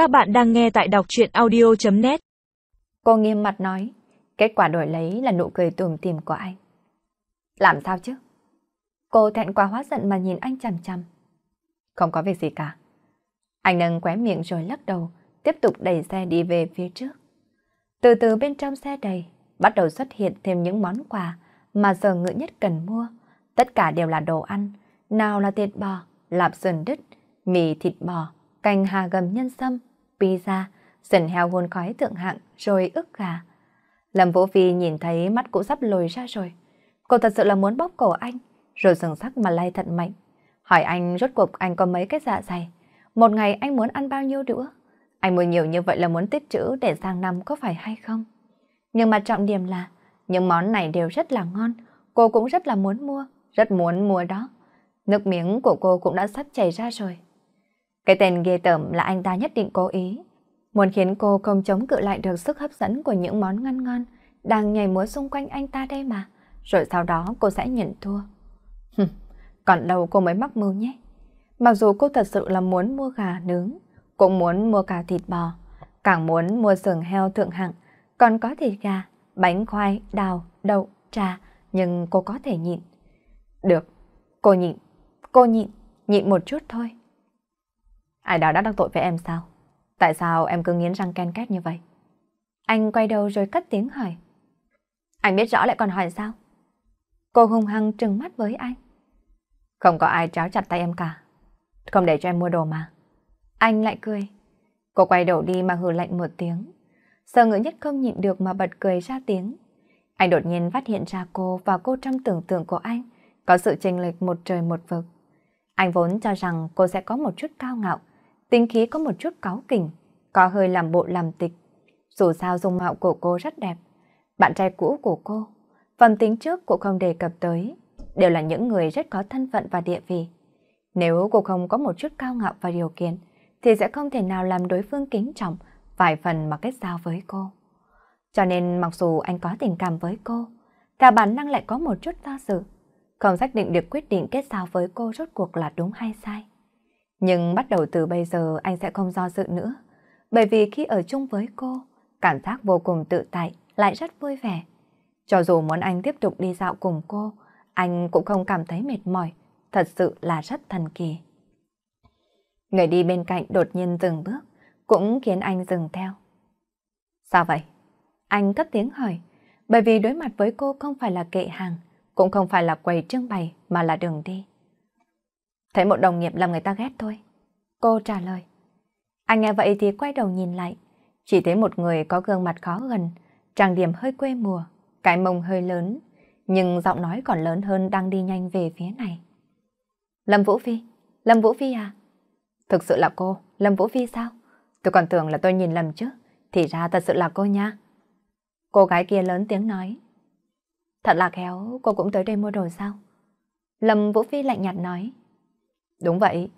Các bạn đang nghe tại đọc chuyện audio.net Cô nghiêm mặt nói, kết quả đổi lấy là nụ cười tùm tìm của anh. Làm sao chứ? Cô thẹn quá hóa giận mà nhìn anh chằm chằm. Không có việc gì cả. Anh nâng qué miệng rồi lắc đầu, tiếp tục đẩy xe đi về phía trước. Từ từ bên trong xe đầy, bắt đầu xuất hiện thêm những món quà mà giờ ngự nhất cần mua. Tất cả đều là đồ ăn, nào là thịt bò, lạp sườn đứt, mì thịt bò, canh hà gầm nhân sâm, pizza, sần heo hôn khói thượng hạng, rồi ức gà. Lâm Vũ Phi nhìn thấy mắt cũng sắp lồi ra rồi. Cô thật sự là muốn bóp cổ anh, rồi dừng sắc mà lay thật mạnh. Hỏi anh rốt cuộc anh có mấy cái dạ dày. Một ngày anh muốn ăn bao nhiêu nữa? Anh mua nhiều như vậy là muốn tích trữ để sang năm có phải hay không? Nhưng mà trọng điểm là những món này đều rất là ngon. Cô cũng rất là muốn mua, rất muốn mua đó. Nước miếng của cô cũng đã sắp chảy ra rồi. Cái tên ghê tởm là anh ta nhất định cố ý. Muốn khiến cô không chống cự lại được sức hấp dẫn của những món ngon ngon đang nhảy múa xung quanh anh ta đây mà. Rồi sau đó cô sẽ nhận thua. Còn đâu cô mới mắc mưu nhé. Mặc dù cô thật sự là muốn mua gà nướng, cũng muốn mua cả thịt bò, càng muốn mua sườn heo thượng hạng, còn có thịt gà, bánh khoai, đào, đậu, trà, nhưng cô có thể nhịn. Được, cô nhịn, cô nhịn, nhịn một chút thôi. Ai đó đã đắc tội với em sao? Tại sao em cứ nghiến răng ken két như vậy? Anh quay đầu rồi cất tiếng hỏi. Anh biết rõ lại còn hỏi sao? Cô hung hăng trừng mắt với anh. Không có ai tráo chặt tay em cả. Không để cho em mua đồ mà. Anh lại cười. Cô quay đầu đi mà hừ lạnh một tiếng. Sợ ngữ nhất không nhịn được mà bật cười ra tiếng. Anh đột nhiên phát hiện ra cô và cô trong tưởng tượng của anh có sự chênh lệch một trời một vực. Anh vốn cho rằng cô sẽ có một chút cao ngạo, tính khí có một chút cáu kỉnh, có hơi làm bộ làm tịch. Dù sao dung mạo của cô rất đẹp. Bạn trai cũ của cô, phần tính trước cô không đề cập tới, đều là những người rất có thân phận và địa vị. Nếu cô không có một chút cao ngạo và điều kiện, thì sẽ không thể nào làm đối phương kính trọng vài phần mà kết giao với cô. Cho nên mặc dù anh có tình cảm với cô, cả bản năng lại có một chút do dự, không xác định được quyết định kết giao với cô rốt cuộc là đúng hay sai. Nhưng bắt đầu từ bây giờ anh sẽ không do dự nữa, bởi vì khi ở chung với cô, cảm giác vô cùng tự tại, lại rất vui vẻ. Cho dù muốn anh tiếp tục đi dạo cùng cô, anh cũng không cảm thấy mệt mỏi, thật sự là rất thần kỳ. Người đi bên cạnh đột nhiên dừng bước, cũng khiến anh dừng theo. Sao vậy? Anh cất tiếng hỏi, bởi vì đối mặt với cô không phải là kệ hàng, cũng không phải là quầy trưng bày mà là đường đi. Thấy một đồng nghiệp làm người ta ghét thôi. Cô trả lời. Anh nghe vậy thì quay đầu nhìn lại, chỉ thấy một người có gương mặt khó gần, trang điểm hơi quê mùa, cái mông hơi lớn, nhưng giọng nói còn lớn hơn đang đi nhanh về phía này. Lâm Vũ Phi, Lâm Vũ Phi à? Thực sự là cô, Lâm Vũ Phi sao? Tôi còn tưởng là tôi nhìn lầm chứ, thì ra thật sự là cô nha. Cô gái kia lớn tiếng nói. Thật là khéo, cô cũng tới đây mua đồ sao? Lâm Vũ Phi lạnh nhạt nói. Đúng vậy,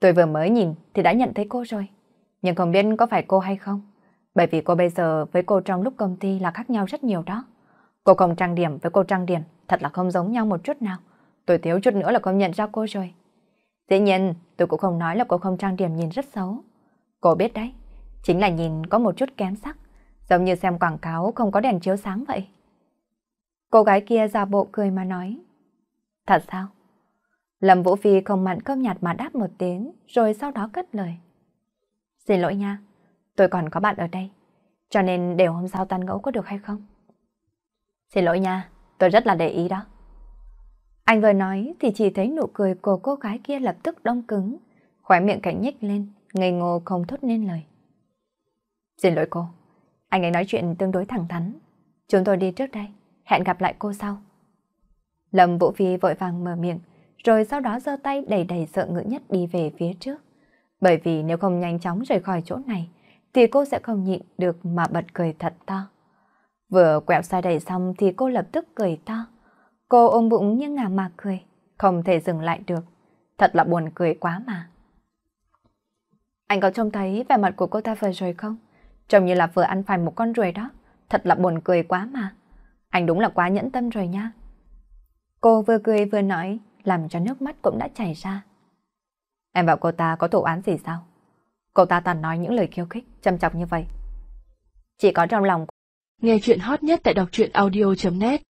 tôi vừa mới nhìn thì đã nhận thấy cô rồi. Nhưng không biết có phải cô hay không. Bởi vì cô bây giờ với cô trong lúc công ty là khác nhau rất nhiều đó. Cô không trang điểm với cô trang điểm thật là không giống nhau một chút nào. Tôi thiếu chút nữa là không nhận ra cô rồi. Dĩ nhiên, tôi cũng không nói là cô không trang điểm nhìn rất xấu. Cô biết đấy, chính là nhìn có một chút kém sắc, giống như xem quảng cáo không có đèn chiếu sáng vậy. Cô gái kia ra bộ cười mà nói. Thật sao? Lâm Vũ Phi không mặn cơm nhạt mà đáp một tiếng, rồi sau đó cất lời. Xin lỗi nha, tôi còn có bạn ở đây, cho nên đều hôm sau tan ngẫu có được hay không? Xin lỗi nha, tôi rất là để ý đó. Anh vừa nói thì chỉ thấy nụ cười của cô gái kia lập tức đông cứng, khóe miệng cảnh nhếch lên, ngây ngô không thốt nên lời. Xin lỗi cô, anh ấy nói chuyện tương đối thẳng thắn. Chúng tôi đi trước đây, hẹn gặp lại cô sau. Lâm Vũ Phi vội vàng mở miệng, rồi sau đó giơ tay đầy đầy sợ ngữ nhất đi về phía trước. Bởi vì nếu không nhanh chóng rời khỏi chỗ này, thì cô sẽ không nhịn được mà bật cười thật to. Vừa quẹo sai đầy xong thì cô lập tức cười to. Cô ôm bụng như ngả mà cười, không thể dừng lại được. Thật là buồn cười quá mà. Anh có trông thấy vẻ mặt của cô ta vừa rồi không? Trông như là vừa ăn phải một con ruồi đó. Thật là buồn cười quá mà. Anh đúng là quá nhẫn tâm rồi nha. Cô vừa cười vừa nói, làm cho nước mắt cũng đã chảy ra. Em bảo cô ta có thủ án gì sao? Cô ta toàn nói những lời khiêu khích, châm chọc như vậy. Chỉ có trong lòng. Nghe chuyện hot nhất tại đọc truyện audio.net